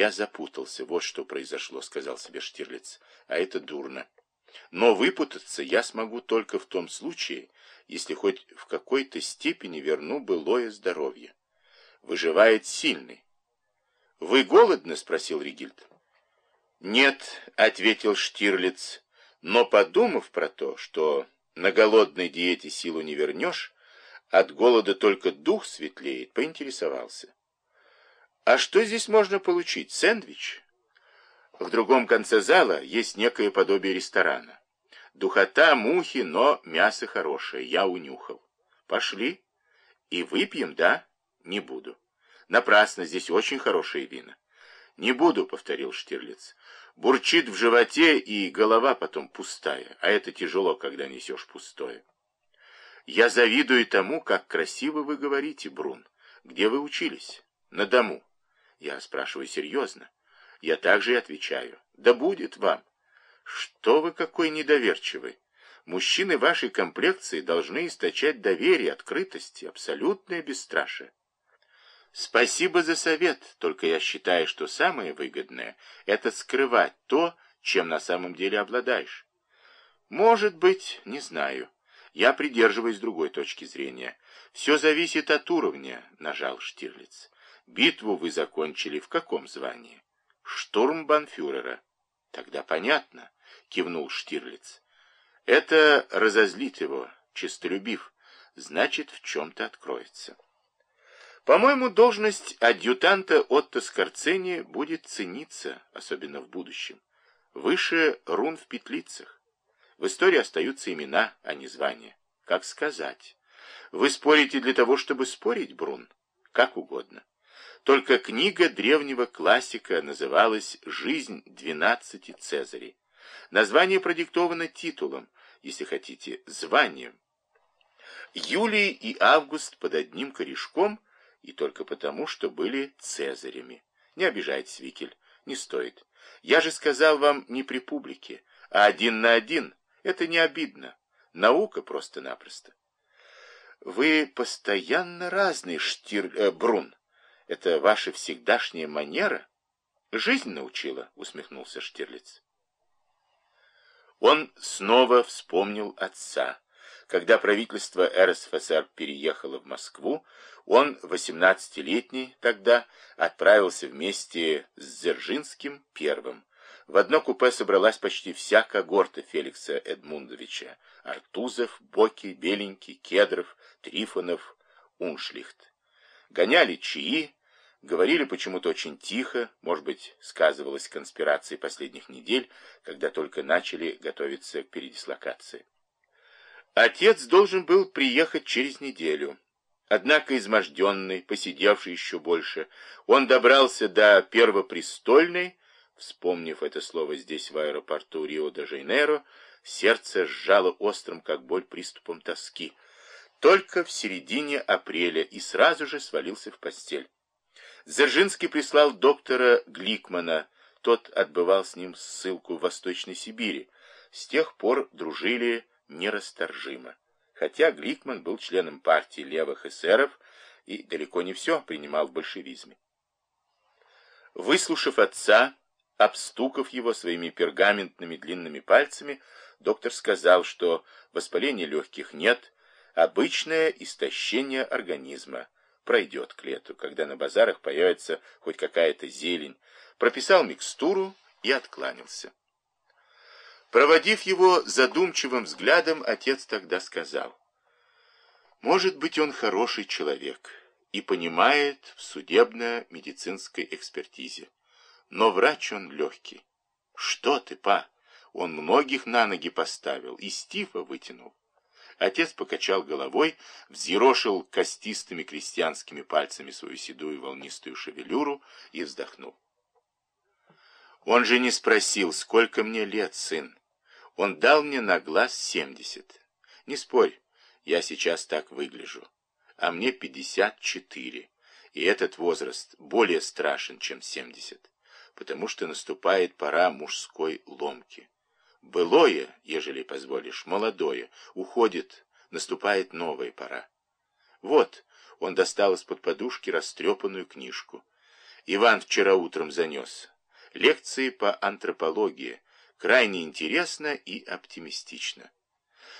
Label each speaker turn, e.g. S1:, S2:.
S1: Я запутался, вот что произошло, сказал себе Штирлиц. А это дурно. Но выпутаться я смогу только в том случае, если хоть в какой-то степени верну былое здоровье. Выживает сильный. «Вы голодны?» — спросил Ригильд. «Нет», — ответил Штирлиц, но, подумав про то, что на голодной диете силу не вернешь, от голода только дух светлеет, поинтересовался. «А что здесь можно получить? Сэндвич?» В другом конце зала есть некое подобие ресторана. Духота, мухи, но мясо хорошее, я унюхал. Пошли. И выпьем, да? Не буду. Напрасно, здесь очень хорошие вина. Не буду, повторил Штирлиц. Бурчит в животе, и голова потом пустая. А это тяжело, когда несешь пустое. Я завидую тому, как красиво вы говорите, Брун. Где вы учились? На дому. Я спрашиваю серьезно. Я также и отвечаю. Да будет вам. Что вы какой недоверчивый. Мужчины вашей комплекции должны источать доверие, открытость и абсолютное бесстрашие. Спасибо за совет, только я считаю, что самое выгодное – это скрывать то, чем на самом деле обладаешь. Может быть, не знаю. Я придерживаюсь другой точки зрения. Все зависит от уровня, нажал Штирлиц. Битву вы закончили в каком звании? Штурмбанфюрера. Тогда понятно, кивнул Штирлиц. Это разозлит его, честолюбив, значит, в чем-то откроется. По-моему, должность адъютанта Отто Скорцени будет цениться, особенно в будущем. Выше рун в петлицах. В истории остаются имена, а не звания. Как сказать? Вы спорите для того, чтобы спорить, Брун? Как угодно. Только книга древнего классика называлась «Жизнь двенадцати Цезарей». Название продиктовано титулом, если хотите, званием. Юлий и Август под одним корешком, и только потому, что были Цезарями. Не обижайтесь, Викель, не стоит. Я же сказал вам не при публике, а один на один. Это не обидно. Наука просто-напросто. Вы постоянно разный, Штир... Э, Брун. Это ваша всегдашняя манера? Жизнь научила, усмехнулся Штирлиц. Он снова вспомнил отца. Когда правительство РСФСР переехало в Москву, он, 18-летний тогда, отправился вместе с Дзержинским первым. В одно купе собралась почти вся когорта Феликса Эдмундовича. Артузов, Боки, Беленький, Кедров, Трифонов, Уншлихт. Гоняли чаи, Говорили почему-то очень тихо, может быть, сказывалась конспирация последних недель, когда только начали готовиться к передислокации. Отец должен был приехать через неделю. Однако изможденный, посидевший еще больше, он добрался до Первопрестольной, вспомнив это слово здесь, в аэропорту Рио-де-Жанейро, сердце сжало острым, как боль, приступом тоски, только в середине апреля и сразу же свалился в постель. Дзержинский прислал доктора Гликмана, тот отбывал с ним ссылку в Восточной Сибири. С тех пор дружили нерасторжимо. Хотя Гликман был членом партии левых эсеров и далеко не все принимал в большевизме. Выслушав отца, обстукав его своими пергаментными длинными пальцами, доктор сказал, что воспаления легких нет, обычное истощение организма, пройдет к лету, когда на базарах появится хоть какая-то зелень, прописал микстуру и откланялся. Проводив его задумчивым взглядом, отец тогда сказал, «Может быть, он хороший человек и понимает в судебно-медицинской экспертизе, но врач он легкий. Что ты, па? Он многих на ноги поставил и Стива вытянул. Отец покачал головой, взъерошил костистыми крестьянскими пальцами свою седую волнистую шевелюру и вздохнул. Он же не спросил, сколько мне лет, сын. Он дал мне на глаз семьдесят. Не спорь, я сейчас так выгляжу. А мне пятьдесят четыре. И этот возраст более страшен, чем семьдесят, потому что наступает пора мужской ломки. Былое, ежели позволишь, молодое, уходит, наступает новая пора. Вот, он достал из-под подушки растрепанную книжку. Иван вчера утром занес. Лекции по антропологии. Крайне интересно и оптимистично.